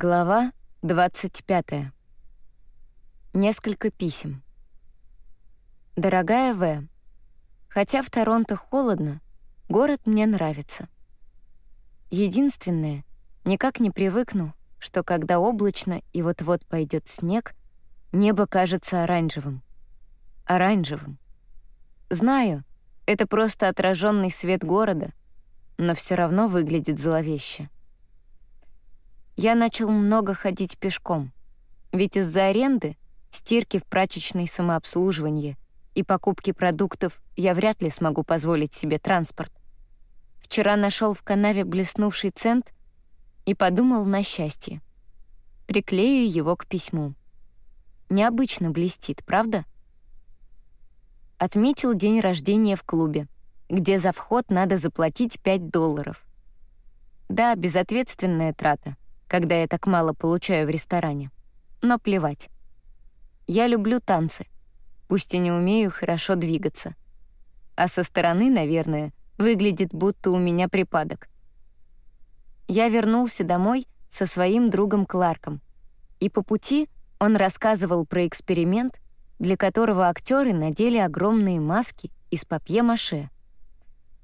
Глава 25. Несколько писем. Дорогая В, хотя в Торонто холодно, город мне нравится. Единственное, никак не привыкну, что когда облачно и вот-вот пойдет снег, небо кажется оранжевым. Оранжевым. Знаю, это просто отраженный свет города, но все равно выглядит зловеще. Я начал много ходить пешком, ведь из-за аренды, стирки в прачечной самообслуживании и покупки продуктов я вряд ли смогу позволить себе транспорт. Вчера нашел в канаве блеснувший цент и подумал на счастье. Приклею его к письму. Необычно блестит, правда? Отметил день рождения в клубе, где за вход надо заплатить 5 долларов. Да, безответственная трата — когда я так мало получаю в ресторане. Но плевать. Я люблю танцы, пусть и не умею хорошо двигаться. А со стороны, наверное, выглядит, будто у меня припадок. Я вернулся домой со своим другом Кларком, и по пути он рассказывал про эксперимент, для которого актеры надели огромные маски из папье-маше.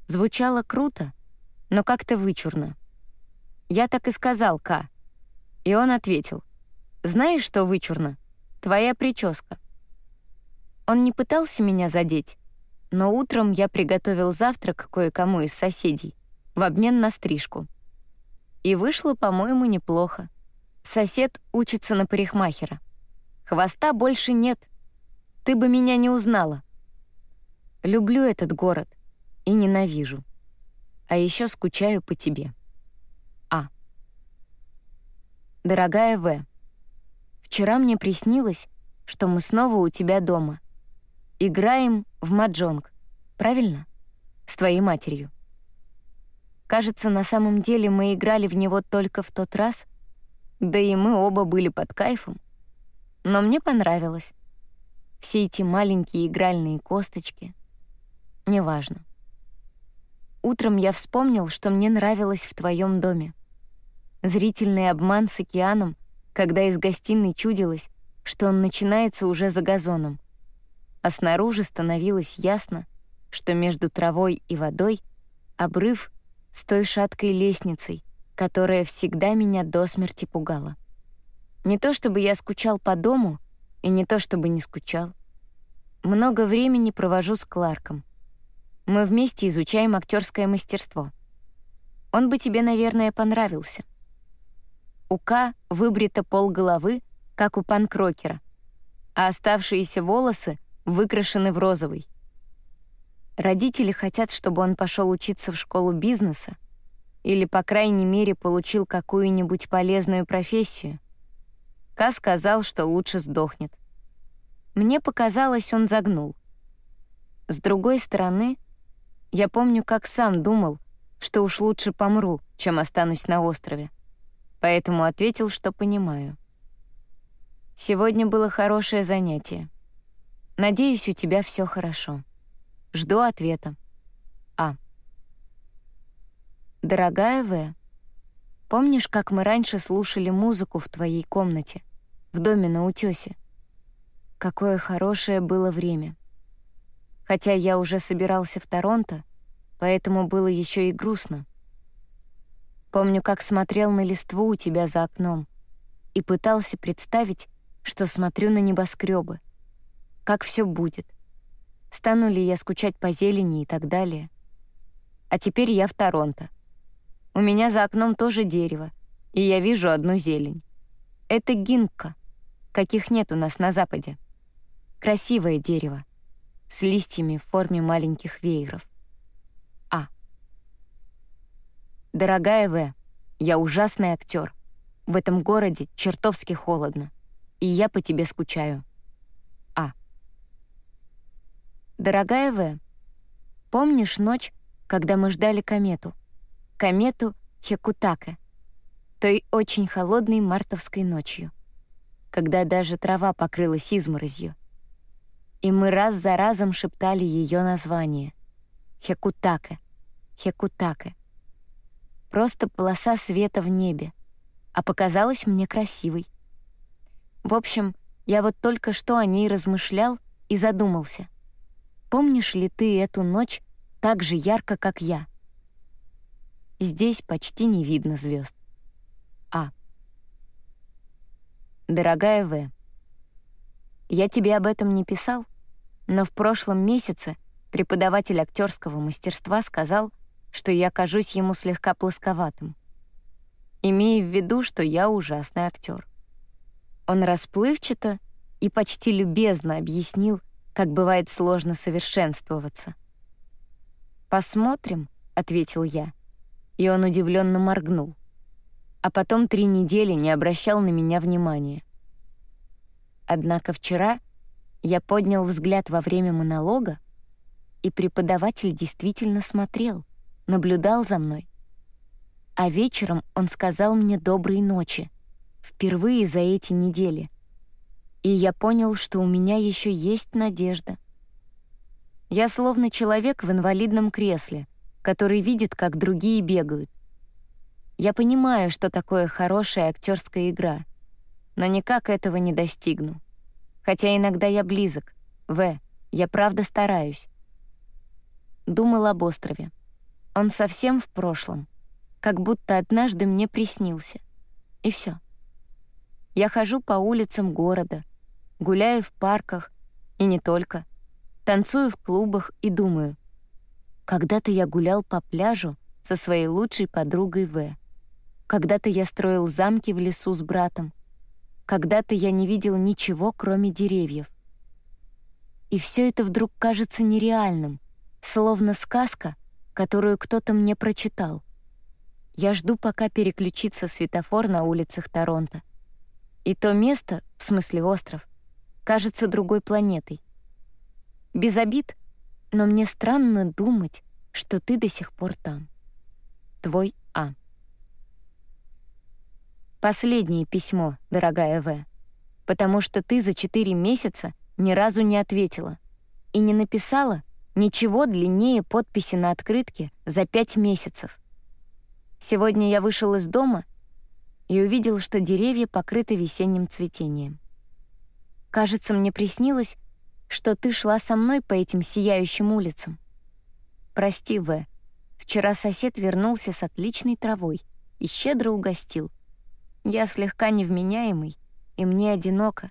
Звучало круто, но как-то вычурно. Я так и сказал Ка, и он ответил, «Знаешь, что вычурно? Твоя прическа». Он не пытался меня задеть, но утром я приготовил завтрак кое-кому из соседей в обмен на стрижку. И вышло, по-моему, неплохо. Сосед учится на парикмахера. Хвоста больше нет. Ты бы меня не узнала. Люблю этот город и ненавижу. А еще скучаю по тебе. Дорогая В, вчера мне приснилось, что мы снова у тебя дома. Играем в маджонг, правильно? С твоей матерью. Кажется, на самом деле мы играли в него только в тот раз, да и мы оба были под кайфом. Но мне понравилось. Все эти маленькие игральные косточки. Неважно. Утром я вспомнил, что мне нравилось в твоем доме. Зрительный обман с океаном, когда из гостиной чудилось, что он начинается уже за газоном. А снаружи становилось ясно, что между травой и водой обрыв с той шаткой лестницей, которая всегда меня до смерти пугала. Не то чтобы я скучал по дому, и не то чтобы не скучал. Много времени провожу с Кларком. Мы вместе изучаем актерское мастерство. Он бы тебе, наверное, понравился. У К выбрито полголовы, как у панкрокера, а оставшиеся волосы выкрашены в розовый. Родители хотят, чтобы он пошел учиться в школу бизнеса или, по крайней мере, получил какую-нибудь полезную профессию. Ка сказал, что лучше сдохнет. Мне показалось, он загнул. С другой стороны, я помню, как сам думал, что уж лучше помру, чем останусь на острове поэтому ответил, что понимаю. Сегодня было хорошее занятие. Надеюсь, у тебя все хорошо. Жду ответа. А. Дорогая В, помнишь, как мы раньше слушали музыку в твоей комнате, в доме на утёсе? Какое хорошее было время. Хотя я уже собирался в Торонто, поэтому было еще и грустно. Помню, как смотрел на листву у тебя за окном и пытался представить, что смотрю на небоскребы. Как все будет. Стану ли я скучать по зелени и так далее. А теперь я в Торонто. У меня за окном тоже дерево, и я вижу одну зелень. Это гинка, каких нет у нас на Западе. Красивое дерево, с листьями в форме маленьких вееров. «Дорогая В, я ужасный актер. В этом городе чертовски холодно, и я по тебе скучаю. А. Дорогая В, помнишь ночь, когда мы ждали комету? Комету Хекутаке, той очень холодной мартовской ночью, когда даже трава покрылась изморозью. И мы раз за разом шептали ее название. Хекутаке, Хекутаке — Просто полоса света в небе. а показалась мне красивой. В общем, я вот только что о ней размышлял и задумался. Помнишь ли ты эту ночь так же ярко, как я? Здесь почти не видно звезд. А. Дорогая В. Я тебе об этом не писал, но в прошлом месяце преподаватель актерского мастерства сказал, что я кажусь ему слегка плосковатым, имея в виду, что я ужасный актер. Он расплывчато и почти любезно объяснил, как бывает сложно совершенствоваться. «Посмотрим», — ответил я, и он удивленно моргнул, а потом три недели не обращал на меня внимания. Однако вчера я поднял взгляд во время монолога, и преподаватель действительно смотрел, наблюдал за мной. А вечером он сказал мне «доброй ночи», впервые за эти недели. И я понял, что у меня еще есть надежда. Я словно человек в инвалидном кресле, который видит, как другие бегают. Я понимаю, что такое хорошая актерская игра, но никак этого не достигну. Хотя иногда я близок. В, я правда стараюсь. Думал об острове. Он совсем в прошлом, как будто однажды мне приснился. И все. Я хожу по улицам города, гуляю в парках, и не только. Танцую в клубах и думаю. Когда-то я гулял по пляжу со своей лучшей подругой В. Когда-то я строил замки в лесу с братом. Когда-то я не видел ничего, кроме деревьев. И все это вдруг кажется нереальным, словно сказка, которую кто-то мне прочитал. Я жду, пока переключится светофор на улицах Торонто — и то место, в смысле остров, кажется другой планетой. Без обид, но мне странно думать, что ты до сих пор там. Твой А. Последнее письмо, дорогая В, потому что ты за четыре месяца ни разу не ответила и не написала ничего длиннее подписи на открытке за пять месяцев. Сегодня я вышел из дома — и увидел, что деревья покрыты весенним цветением. Кажется, мне приснилось, что ты шла со мной по этим сияющим улицам. Прости, В. Вчера сосед вернулся с отличной травой и щедро угостил. Я слегка невменяемый, и мне одиноко.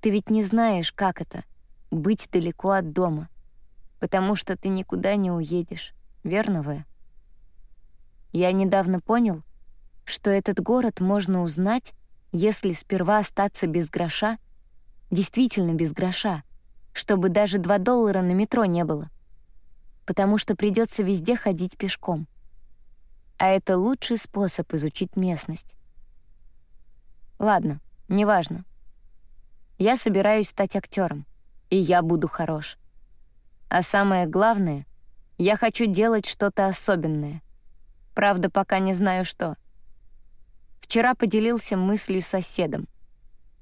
Ты ведь не знаешь, как это — быть далеко от дома, потому что ты никуда не уедешь, верно, В? Я недавно понял, что этот город можно узнать, если сперва остаться без гроша, действительно без гроша, чтобы даже 2 доллара на метро не было, потому что придется везде ходить пешком. А это лучший способ изучить местность. Ладно, неважно. Я собираюсь стать актером, и я буду хорош. А самое главное, я хочу делать что-то особенное. Правда, пока не знаю что — Вчера поделился мыслью с соседом.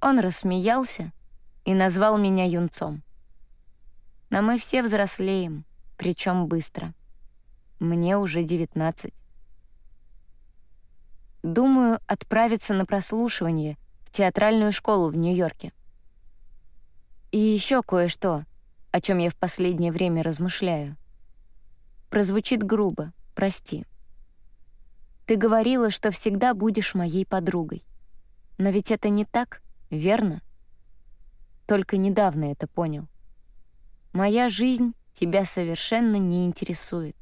Он рассмеялся и назвал меня юнцом. Но мы все взрослеем, причем быстро. Мне уже 19. Думаю отправиться на прослушивание в театральную школу в Нью-Йорке. И еще кое-что, о чем я в последнее время размышляю. Прозвучит грубо, прости. Ты говорила, что всегда будешь моей подругой. Но ведь это не так, верно? Только недавно это понял. Моя жизнь тебя совершенно не интересует.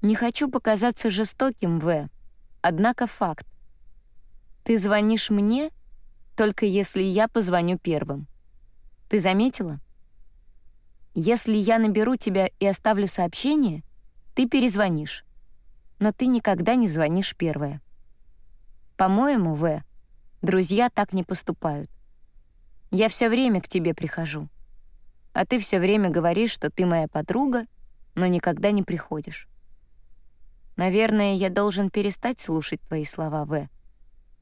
Не хочу показаться жестоким, В, однако факт. Ты звонишь мне, только если я позвоню первым. Ты заметила? Если я наберу тебя и оставлю сообщение, ты перезвонишь но ты никогда не звонишь первая. По-моему, В, друзья так не поступают. Я все время к тебе прихожу, а ты все время говоришь, что ты моя подруга, но никогда не приходишь. Наверное, я должен перестать слушать твои слова, В,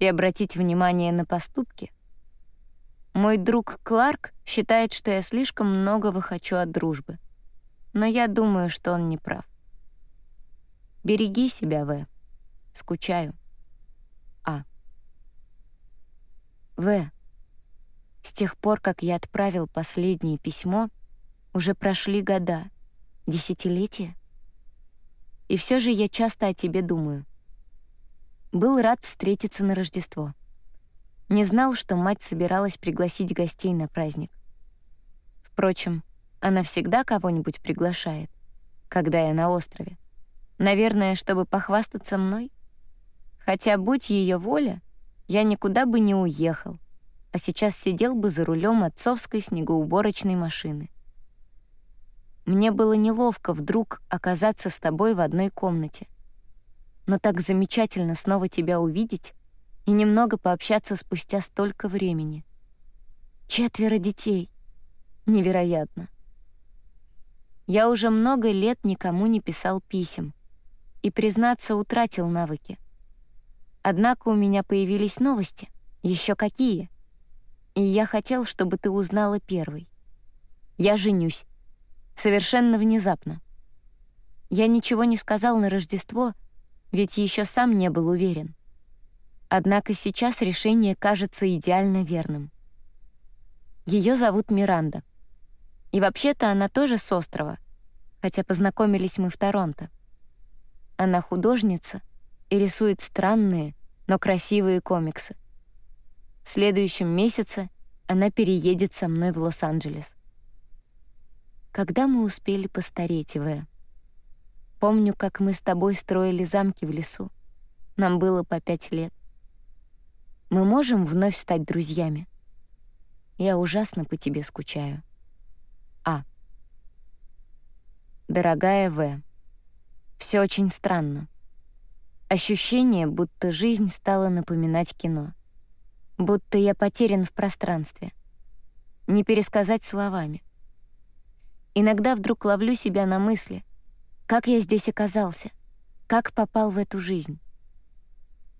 и обратить внимание на поступки. Мой друг Кларк считает, что я слишком многого хочу от дружбы, но я думаю, что он не прав. Береги себя, В. Скучаю. В. С тех пор, как я отправил последнее письмо, уже прошли года, десятилетия. И все же я часто о тебе думаю. Был рад встретиться на Рождество. Не знал, что мать собиралась пригласить гостей на праздник. Впрочем, она всегда кого-нибудь приглашает, когда я на острове. Наверное, чтобы похвастаться мной. Хотя, будь ее воля, я никуда бы не уехал, а сейчас сидел бы за рулем отцовской снегоуборочной машины. Мне было неловко вдруг оказаться с тобой в одной комнате. Но так замечательно снова тебя увидеть и немного пообщаться спустя столько времени. Четверо детей. Невероятно. Я уже много лет никому не писал писем и, признаться, утратил навыки. Однако у меня появились новости. Еще какие? И я хотел, чтобы ты узнала первой. Я женюсь. Совершенно внезапно. Я ничего не сказал на Рождество, ведь еще сам не был уверен. Однако сейчас решение кажется идеально верным. Ее зовут Миранда. И вообще-то она тоже с острова, хотя познакомились мы в Торонто. Она художница и рисует странные, но красивые комиксы. В следующем месяце она переедет со мной в Лос-Анджелес. Когда мы успели постареть, В? Помню, как мы с тобой строили замки в лесу. Нам было по пять лет. Мы можем вновь стать друзьями? Я ужасно по тебе скучаю. А. Дорогая В. Все очень странно. Ощущение, будто жизнь стала напоминать кино. Будто я потерян в пространстве. Не пересказать словами. Иногда вдруг ловлю себя на мысли, как я здесь оказался, как попал в эту жизнь.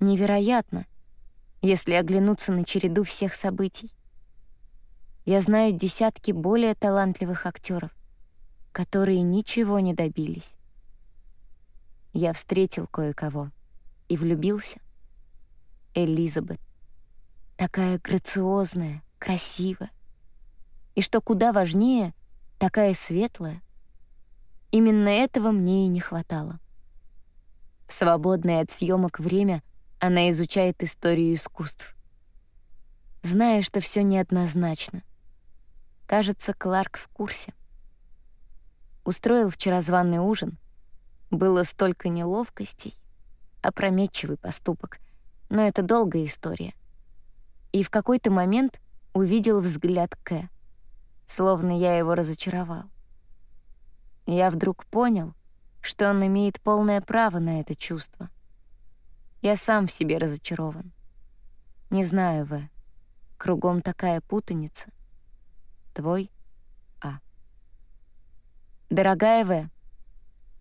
Невероятно, если оглянуться на череду всех событий. Я знаю десятки более талантливых актеров, которые ничего не добились. Я встретил кое-кого и влюбился. Элизабет. Такая грациозная, красивая. И что куда важнее — такая светлая. Именно этого мне и не хватало. В свободное от съемок время она изучает историю искусств. Зная, что все неоднозначно. Кажется, Кларк в курсе. Устроил вчера званый ужин. Было столько неловкостей. Опрометчивый поступок. Но это долгая история. И в какой-то момент увидел взгляд Кэ словно я его разочаровал. Я вдруг понял, что он имеет полное право на это чувство. Я сам в себе разочарован. Не знаю, В. Кругом такая путаница. Твой А. Дорогая В.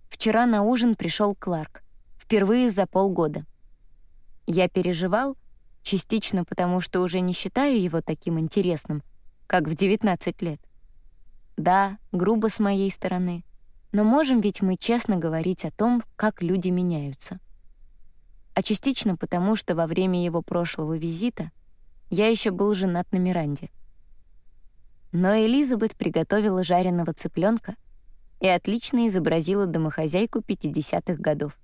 Вчера на ужин пришел Кларк. Впервые за полгода. Я переживал, частично потому, что уже не считаю его таким интересным — как в 19 лет. Да, грубо с моей стороны, но можем ведь мы честно говорить о том, как люди меняются. А частично потому, что во время его прошлого визита я еще был женат на Миранде. Но Элизабет приготовила жареного цыпленка и отлично изобразила домохозяйку 50-х годов.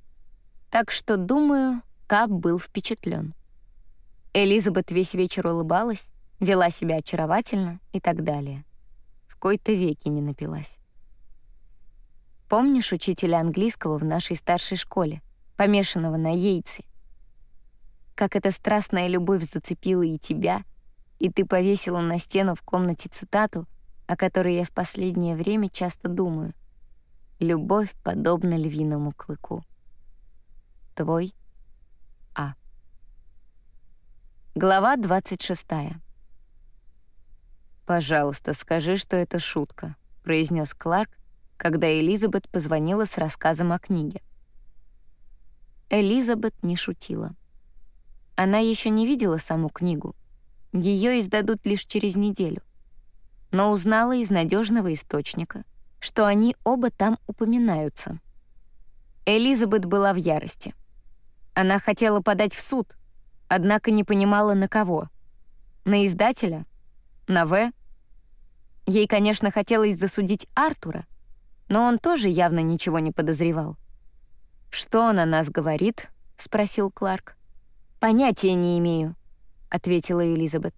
Так что, думаю, Кап был впечатлен. Элизабет весь вечер улыбалась, вела себя очаровательно и так далее. В кои-то веки не напилась. Помнишь учителя английского в нашей старшей школе, помешанного на яйце? Как эта страстная любовь зацепила и тебя, и ты повесила на стену в комнате цитату, о которой я в последнее время часто думаю. «Любовь подобна львиному клыку». Твой А. Глава двадцать шестая. «Пожалуйста, скажи, что это шутка», — произнес Кларк, когда Элизабет позвонила с рассказом о книге. Элизабет не шутила. Она еще не видела саму книгу. Ее издадут лишь через неделю. Но узнала из надежного источника, что они оба там упоминаются. Элизабет была в ярости. Она хотела подать в суд, однако не понимала, на кого — На издателя? На В? Ей, конечно, хотелось засудить Артура, но он тоже явно ничего не подозревал. «Что он о нас говорит?» — спросил Кларк. «Понятия не имею», — ответила Элизабет.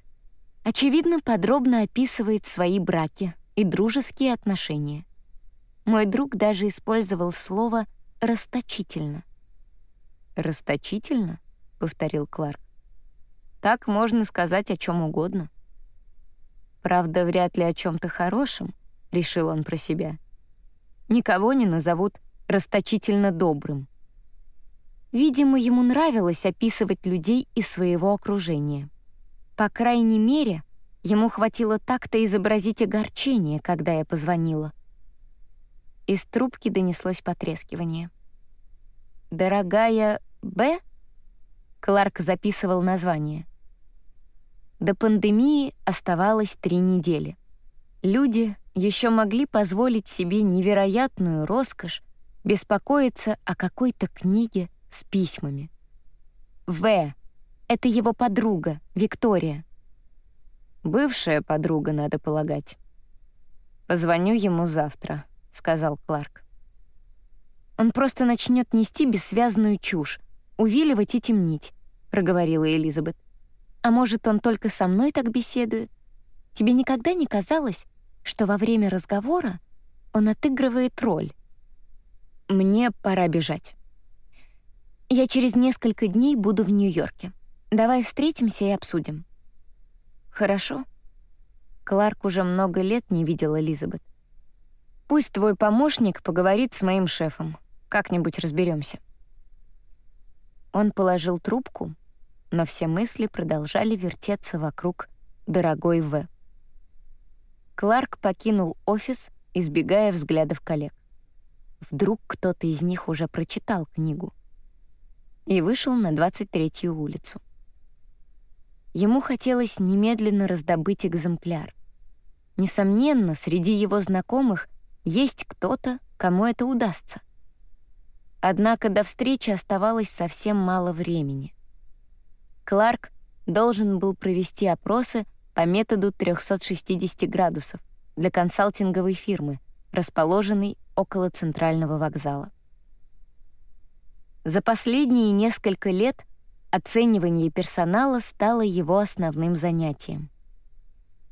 «Очевидно, подробно описывает свои браки и дружеские отношения. Мой друг даже использовал слово «расточительно». «Расточительно?» — повторил Кларк. «Так можно сказать о чем угодно». «Правда, вряд ли о чем то хорошем», — решил он про себя. «Никого не назовут расточительно добрым». Видимо, ему нравилось описывать людей из своего окружения. По крайней мере, ему хватило так-то изобразить огорчение, когда я позвонила. Из трубки донеслось потрескивание. «Дорогая Б?» Кларк записывал название. До пандемии оставалось три недели. Люди еще могли позволить себе невероятную роскошь беспокоиться о какой-то книге с письмами. В. Это его подруга, Виктория. Бывшая подруга, надо полагать. «Позвоню ему завтра», — сказал Кларк. «Он просто начнет нести бессвязную чушь, увиливать и темнить», — проговорила Элизабет. «А может, он только со мной так беседует? Тебе никогда не казалось, что во время разговора он отыгрывает роль?» «Мне пора бежать. Я через несколько дней буду в Нью-Йорке. Давай встретимся и обсудим». «Хорошо». Кларк уже много лет не видел Элизабет. «Пусть твой помощник поговорит с моим шефом. Как-нибудь разберемся. Он положил трубку, но все мысли продолжали вертеться вокруг дорогой В. Кларк покинул офис, избегая взглядов коллег. Вдруг кто-то из них уже прочитал книгу и вышел на 23-ю улицу. Ему хотелось немедленно раздобыть экземпляр. Несомненно, среди его знакомых есть кто-то, кому это удастся. Однако до встречи оставалось совсем мало времени. Кларк должен был провести опросы по методу 360 градусов для консалтинговой фирмы, расположенной около центрального вокзала. За последние несколько лет оценивание персонала стало его основным занятием.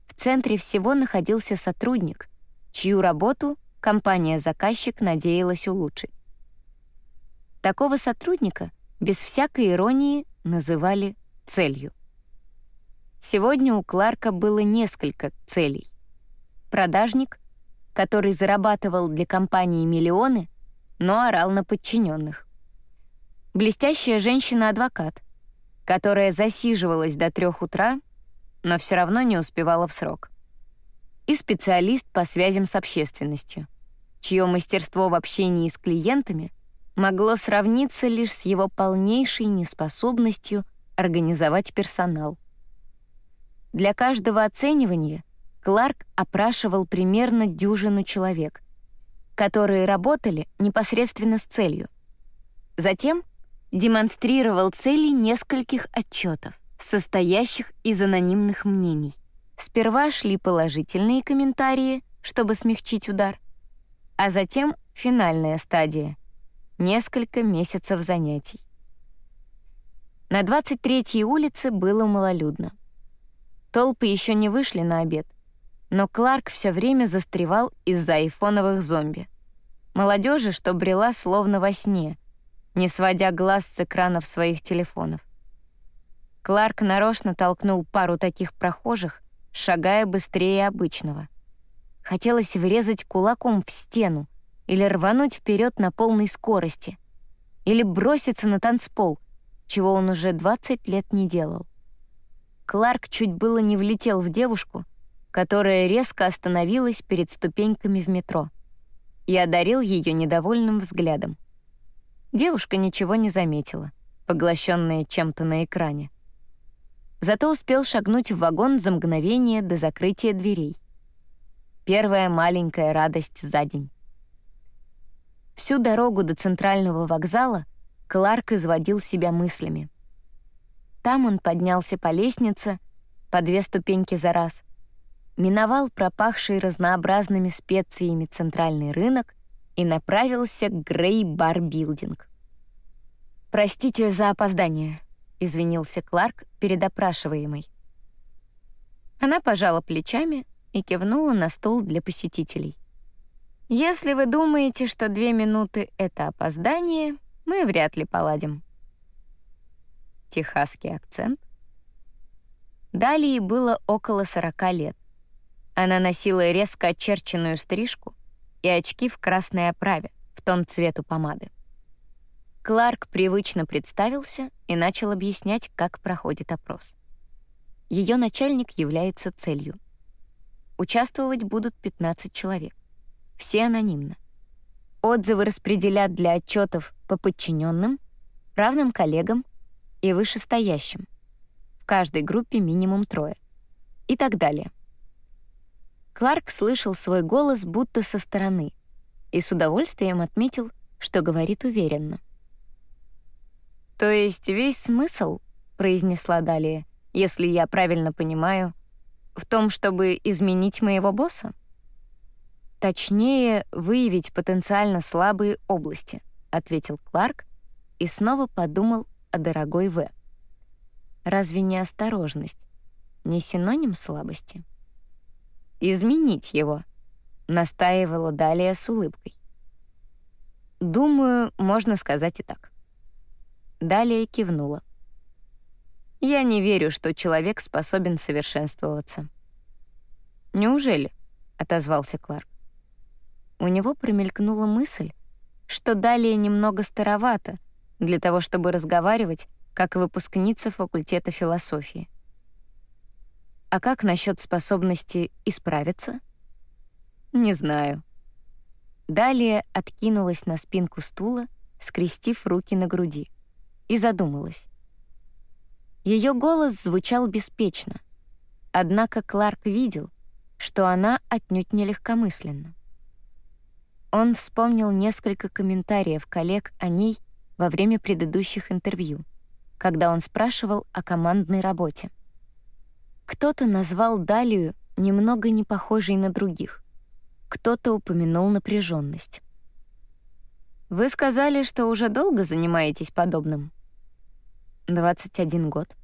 В центре всего находился сотрудник, чью работу компания-заказчик надеялась улучшить. Такого сотрудника без всякой иронии называли целью. Сегодня у Кларка было несколько целей. Продажник, который зарабатывал для компании миллионы, но орал на подчиненных блестящая женщина-адвокат, которая засиживалась до трех утра, но все равно не успевала в срок. И специалист по связям с общественностью, чье мастерство в общении с клиентами могло сравниться лишь с его полнейшей неспособностью организовать персонал. Для каждого оценивания Кларк опрашивал примерно дюжину человек, которые работали непосредственно с целью. Затем демонстрировал цели нескольких отчетов, состоящих из анонимных мнений. Сперва шли положительные комментарии, чтобы смягчить удар, а затем финальная стадия — несколько месяцев занятий. На 23-й улице было малолюдно. Толпы еще не вышли на обед, но Кларк все время застревал из-за айфоновых зомби. Молодежи, что брела словно во сне — не сводя глаз с экранов своих телефонов. Кларк нарочно толкнул пару таких прохожих, шагая быстрее обычного. Хотелось врезать кулаком в стену или рвануть вперед на полной скорости, или броситься на танцпол, чего он уже 20 лет не делал. Кларк чуть было не влетел в девушку, которая резко остановилась перед ступеньками в метро, и одарил ее недовольным взглядом. Девушка ничего не заметила, поглощенная чем-то на экране. Зато успел шагнуть в вагон за мгновение до закрытия дверей. Первая маленькая радость за день. Всю дорогу до центрального вокзала Кларк изводил себя мыслями. Там он поднялся по лестнице, по две ступеньки за раз, миновал пропахший разнообразными специями центральный рынок и направился к Грей Бар Билдинг. «Простите за опоздание», — извинился Кларк перед опрашиваемой. Она пожала плечами и кивнула на стол для посетителей. «Если вы думаете, что две минуты — это опоздание, мы вряд ли поладим». Техасский акцент. Далее было около 40 лет. Она носила резко очерченную стрижку и очки в красной оправе, в тон цвету помады. Кларк привычно представился и начал объяснять, как проходит опрос. Ее начальник является целью. Участвовать будут 15 человек. Все анонимно. Отзывы распределят для отчетов по подчиненным, равным коллегам и вышестоящим. В каждой группе минимум трое. И так далее. Кларк слышал свой голос будто со стороны и с удовольствием отметил, что говорит уверенно. «То есть весь смысл, — произнесла далее, — если я правильно понимаю, в том, чтобы изменить моего босса? Точнее, выявить потенциально слабые области, — ответил Кларк и снова подумал о дорогой В. Разве не осторожность не синоним слабости? Изменить его, настаивала далее с улыбкой. Думаю, можно сказать и так. Далее кивнула. «Я не верю, что человек способен совершенствоваться». «Неужели?» — отозвался Кларк. У него промелькнула мысль, что далее немного старовато для того, чтобы разговаривать, как выпускница факультета философии. А как насчет способности исправиться? Не знаю. Далее откинулась на спинку стула, скрестив руки на груди и задумалась. Ее голос звучал беспечно, однако Кларк видел, что она отнюдь не легкомысленна. Он вспомнил несколько комментариев коллег о ней во время предыдущих интервью, когда он спрашивал о командной работе. Кто-то назвал Далию немного не похожей на других, кто-то упомянул напряженность. «Вы сказали, что уже долго занимаетесь подобным?» 21 год.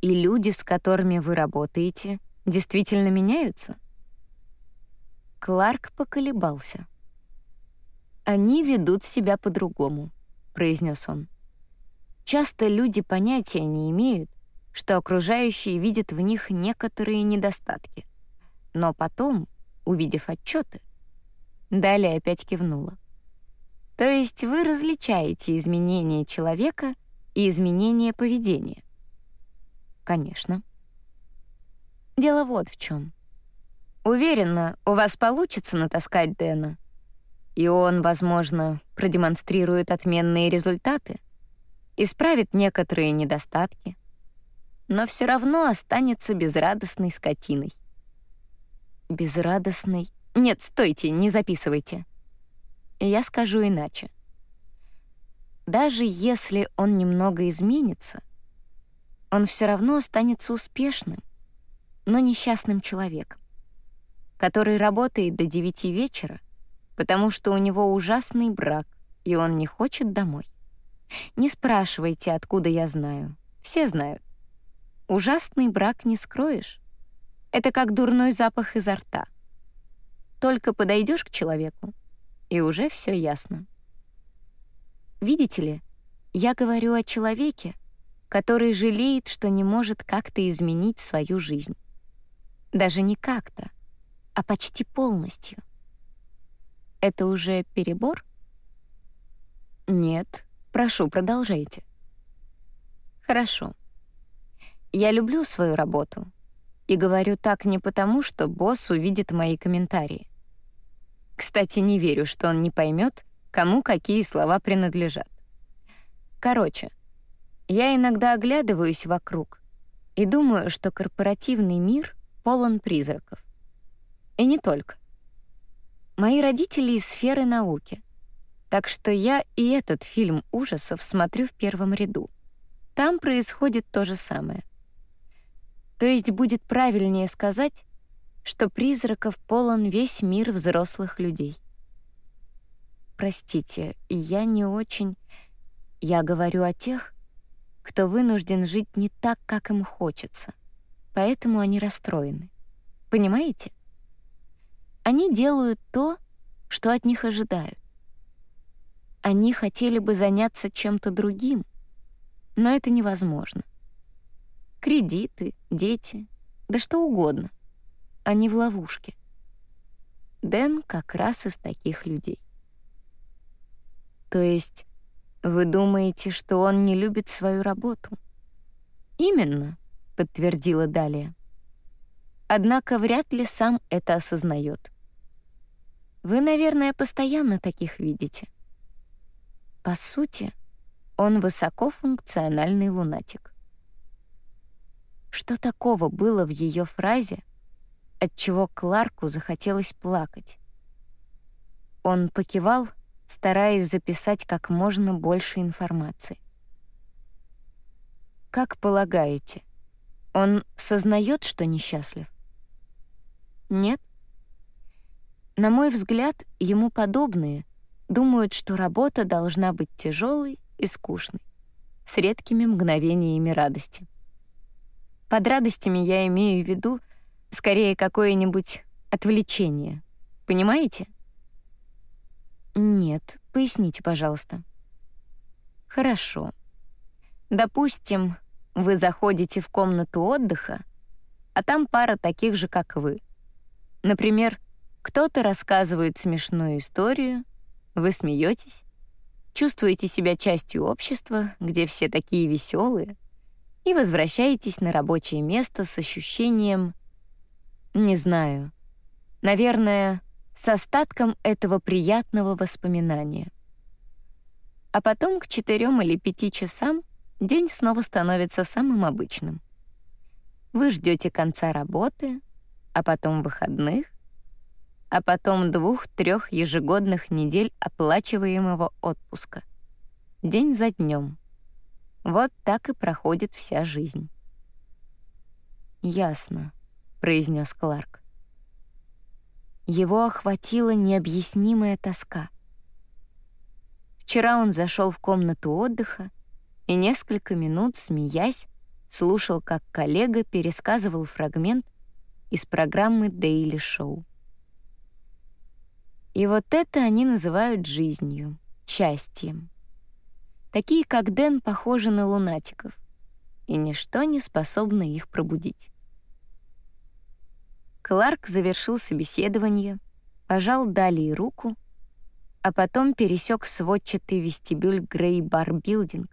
И люди, с которыми вы работаете, действительно меняются? Кларк поколебался. «Они ведут себя по-другому», — произнес он. «Часто люди понятия не имеют, что окружающие видят в них некоторые недостатки. Но потом, увидев отчеты, далее опять кивнула. То есть вы различаете изменения человека — и изменение поведения? Конечно. Дело вот в чем. Уверена, у вас получится натаскать Дэна. И он, возможно, продемонстрирует отменные результаты, исправит некоторые недостатки, но все равно останется безрадостной скотиной. Безрадостной? Нет, стойте, не записывайте. Я скажу иначе. Даже если он немного изменится, он все равно останется успешным, но несчастным человеком, который работает до девяти вечера, потому что у него ужасный брак, и он не хочет домой. Не спрашивайте, откуда я знаю. Все знают. Ужасный брак не скроешь. Это как дурной запах изо рта. Только подойдешь к человеку, и уже все ясно. Видите ли, я говорю о человеке, который жалеет, что не может как-то изменить свою жизнь. Даже не как-то, а почти полностью. Это уже перебор? Нет, прошу, продолжайте. Хорошо. Я люблю свою работу и говорю так не потому, что босс увидит мои комментарии. Кстати, не верю, что он не поймет, кому какие слова принадлежат. Короче, я иногда оглядываюсь вокруг и думаю, что корпоративный мир полон призраков. И не только. Мои родители из сферы науки, так что я и этот фильм ужасов смотрю в первом ряду. Там происходит то же самое. То есть будет правильнее сказать, что призраков полон весь мир взрослых людей. Простите, я не очень... Я говорю о тех, кто вынужден жить не так, как им хочется, поэтому они расстроены. Понимаете? Они делают то, что от них ожидают. Они хотели бы заняться чем-то другим, но это невозможно. Кредиты, дети, да что угодно. Они в ловушке. Дэн как раз из таких людей. То есть вы думаете, что он не любит свою работу? Именно, подтвердила Далия. Однако вряд ли сам это осознает. Вы, наверное, постоянно таких видите. По сути, он высокофункциональный лунатик. Что такого было в ее фразе, от чего Кларку захотелось плакать? Он покивал, стараясь записать как можно больше информации. Как полагаете, он сознает, что несчастлив? Нет? На мой взгляд, ему подобные думают, что работа должна быть тяжелой и скучной, с редкими мгновениями радости. Под радостями я имею в виду скорее какое-нибудь отвлечение. Понимаете? Нет, поясните, пожалуйста. Хорошо. Допустим, вы заходите в комнату отдыха, а там пара таких же, как вы. Например, кто-то рассказывает смешную историю, вы смеетесь, чувствуете себя частью общества, где все такие веселые, и возвращаетесь на рабочее место с ощущением, не знаю, наверное, с остатком этого приятного воспоминания. А потом к четырем или пяти часам день снова становится самым обычным. Вы ждете конца работы, а потом выходных, а потом двух-трех ежегодных недель оплачиваемого отпуска. День за днем. Вот так и проходит вся жизнь. «Ясно», — произнес Кларк. Его охватила необъяснимая тоска. Вчера он зашел в комнату отдыха и несколько минут, смеясь, слушал, как коллега пересказывал фрагмент из программы «Дейли Шоу». И вот это они называют жизнью, счастьем. Такие, как Дэн, похожи на лунатиков, и ничто не способно их пробудить. Кларк завершил собеседование, пожал Далии руку, а потом пересек сводчатый вестибюль Грей Бар Билдинг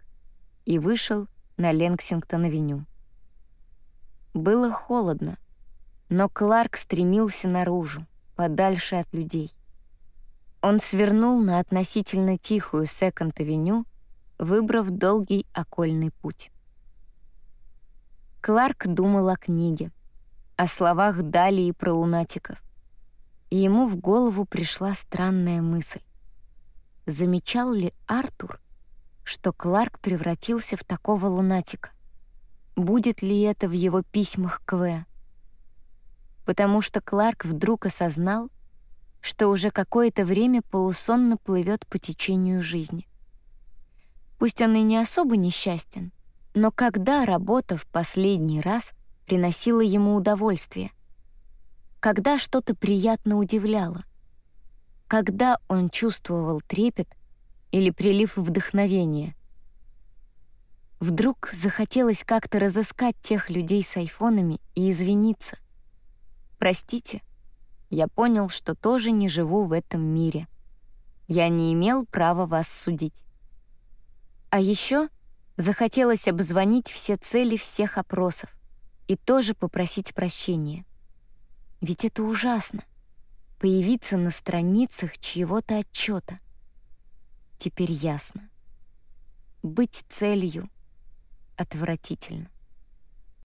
и вышел на Ленксингтон-авеню. Было холодно, но Кларк стремился наружу, подальше от людей. Он свернул на относительно тихую Секонд-авеню, выбрав долгий окольный путь. Кларк думал о книге, о словах Далии про лунатиков. И ему в голову пришла странная мысль. Замечал ли Артур, что Кларк превратился в такого лунатика? Будет ли это в его письмах к В? Потому что Кларк вдруг осознал, что уже какое-то время полусонно плывет по течению жизни. Пусть он и не особо несчастен, но когда работа в последний раз приносила ему удовольствие? Когда что-то приятно удивляло? Когда он чувствовал трепет или прилив вдохновения? Вдруг захотелось как-то разыскать тех людей с айфонами и извиниться. «Простите, я понял, что тоже не живу в этом мире. Я не имел права вас судить. А еще захотелось обзвонить все цели всех опросов и тоже попросить прощения. Ведь это ужасно — появиться на страницах чьего-то отчета. Теперь ясно. Быть целью отвратительно.